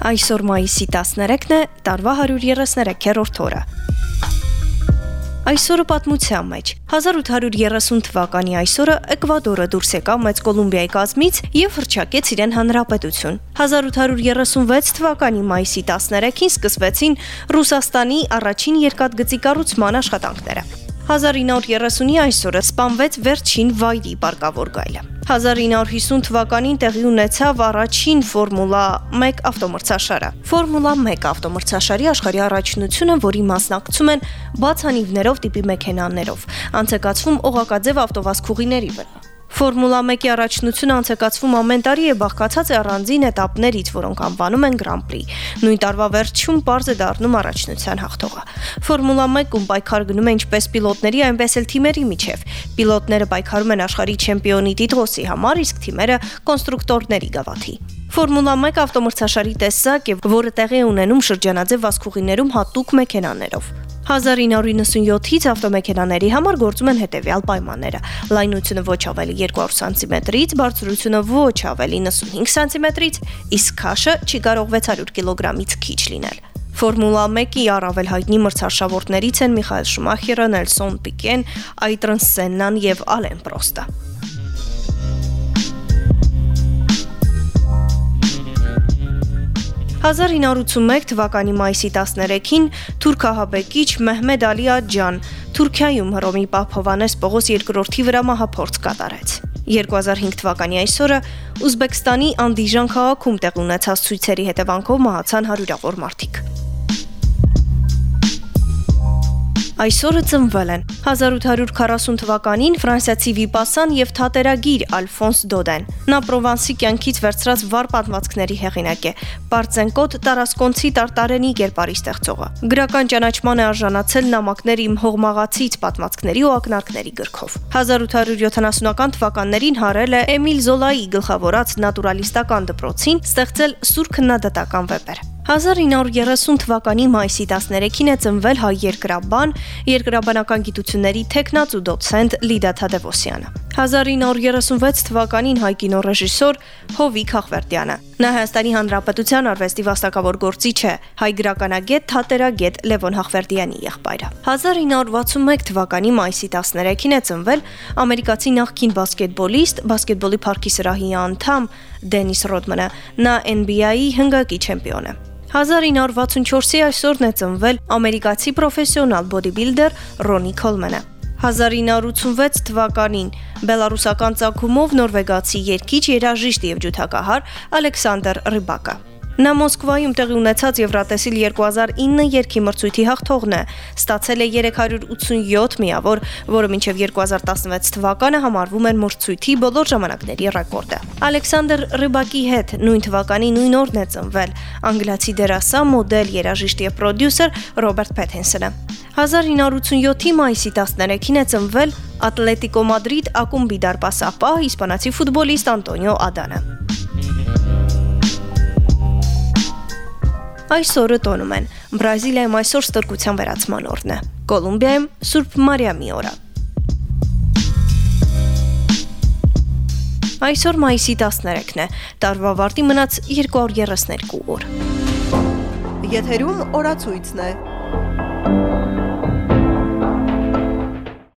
Այսօր մայիսի 13-ն է, տարվա 133-րդ օրը։ Այսօրը պատմության մեջ 1830 թվականի այսօրը Էկվադորը դուրս եկավ Մեծ Կոլումբիայի կազմից եւ հրճակեց իրեն հանրապետություն։ 1836 թվականի մայիսի 13-ին սկսվեցին Ռուսաստանի առաջին երկաթգծի կառուցման աշխատանքները։ 1930-ի այսօրը սպանվեց վերջին վայրի բարգավոր գայլը։ 1950 թվականին տեղի ունեցավ առաջին Ֆորմուլա 1 ավտոմրցաշարը։ Ֆորմուլա 1 ավտոմրցաշարի աշխարհի առաջնությունը, որի մասնակցում են բացանիվներով տիպի մեքենաներով, անցեկացվում օղակաձև ավտովազքուղիների վրա։ Ֆորմուլա 1-ի առաջնությունը անցկացվում ամեն տարի է բաղկացած է առանձին этаպներից, որոնք անվանում են Grand Prix։ Նույն տարվա վերջում པարզ է դառնում առաջնության հաղթողը։ Ֆորմուլա 1-ում պայքար գնում է ինչպես պիլոտների, այնպես էլ թիմերի միջև։ Պիլոտները պայքարում են աշխարհի չեմպիոնի տիտղոսի համար, իսկ թիմերը կոնստրուկտորների գավաթի։ Ֆորմուլա 1 ավտոմրցաշարի տեսակ է, որը տեղի ունենում շրջանաձև վազքուղիներում հատուկ մեքենաներով։ 1997-ից ավտոմեքենաների համար գործում են հետևյալ պայմանները. լայնությունը ոչ ավելի 200 սանտիմետրից, բարձրությունը ոչ ավելի 95 սանտիմետրից, իսկ քաշը չի կարող 600 կիլոգրամից քիչ լինել։ Ֆորմուլա 1-ի առավել հայտնի մրցարշավորդներից են Միխայել Շումախերը, Նելսոն Պիկեն, Այտրն Սեննան եւ Ալեն Պրոստը։ 1981 թվականի մայիսի 13-ին թուրքահաբեկիչ Մեհմեդ Ալի Աջան Թուրքիայում Հռոմի Պապ Պողոս II-ի վրա մահափորձ կատարեց։ 2005 թվականի այսօրը Ուզբեկստանի Անդիժան քաղաքում տեղ ունեցած ցույցերի հետևանքով մահացան հարյուրավոր մարդիկ։ այսօրը ծնվել են. 1840 թվականին ֆրանսիացի վիպասան եւ թատերագիր Ալֆոնս Դոդեն։ Նա Պրովանսի կյանքից վերցրած վառ պատմվածքների հեղինակ է։ Պարծենկոտ Տարասկոնցի Տարտարենի կերպարի ստեղծողը։ Գրական ճանաչման է արժանացել նամակներ իմ հողմաղացից պատմվածքների ու ակնարկների գրքով։ 1870-ական թվականներին հարել է Էմիլ Զոլայի գլխավորած նատուրալիստական դպրոցին, ստեղծել Սուր քննադատական վեպեր։ 1930 թվականի մայիսի 13-ին է ծնվել հայ երկրաբան, երկրաբանական գիտությունների տեխնացու դոցենտ Լիդա Թադևոսյանը։ 1936 թվականին հայ կինոռեժիսոր Հովիկ Խախվերդյանը։ Նա Հայաստանի Հանրապետության արվեստի վաստակավոր գործիչ է, հայ գրականագետ Թատերագետ Լևոն Հախվերդյանի եղբայրը։ 1961 թվականի մայիսի 13-ին է ծնվել ամերիկացի նախկին բասկետբոլիստ, բասկետբոլի փառքի սրահի անդամ Դենիս Ռոդմանը։ Նա NBA-ի հնգակի չեմպիոն է։ 1964-ի այսօրն է ծնվել ամերիկացի պրոֆեսիոնալ բոդիբիլդեր Ռոնի Քոլմանը։ 1986 թվականին բելարուսական ցակումով նորվեգացի երգիչ, երաժիշտ եւ ջութակահար Ալեքսանդր Ռիբակա Նա Մոսկվայում տեղի ունեցած Եվրատեսիլ 2009 երկի մրցույթի հաղթողն է։ Ստացել է 387 միավոր, որը մինչև 2016 թվականը համարվում էր մրցույթի բոլոր ժամանակների ռեկորդը։ Ալեքսանդր Ռիբակի հետ նույն թվականի նույն օրն է ծնվել անգլիացի դերասան, մոդել, երաժիշտ եւ պրոդյուսեր Ռոբերտ Փեթենսոնը։ 1987-ի մայիսի 13-ին է ծնվել Ատլետիկո Մադրիդ ակումբի դարպասապահ իսպանացի ֆուտբոլիստ Անտոնիո Ադանը։ այսօրը տոնում են։ Բրազիլիայում այսօր ստրկության վերացման օրն է։ Կոլումբիայում Սուրբ Մարիամի օրը։ Այսօր մայիսի 13-ն է։ Տարվա վարտի մնաց 232 օր։ Եթերում օրացույցն է։